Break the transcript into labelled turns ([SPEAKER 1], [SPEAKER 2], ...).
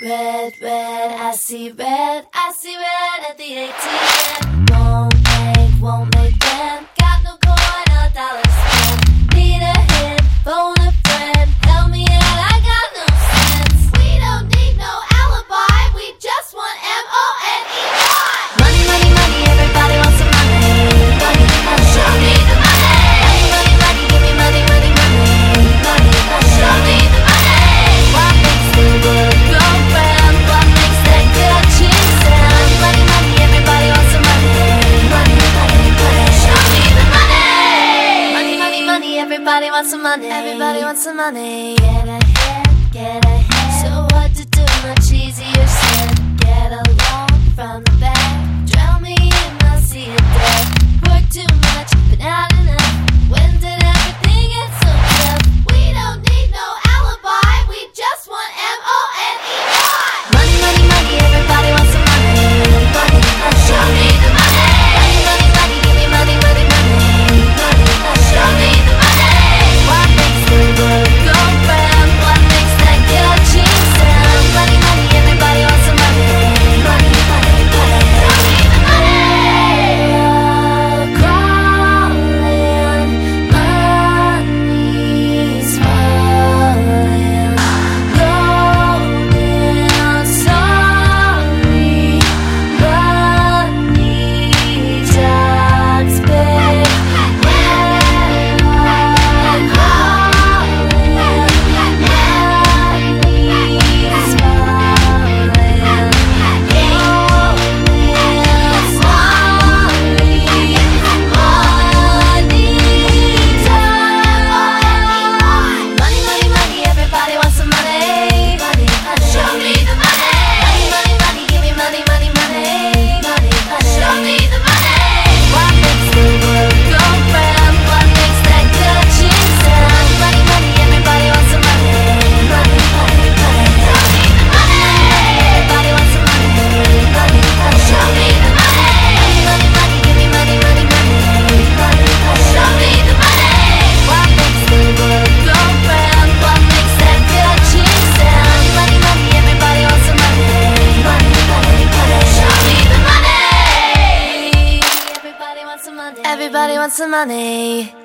[SPEAKER 1] Red, red, I see red, I see red at the ATM. Everybody wants some money. Everybody wants some money. Get ahead, get ahead. So what to do? Much easier. Everybody wants some money.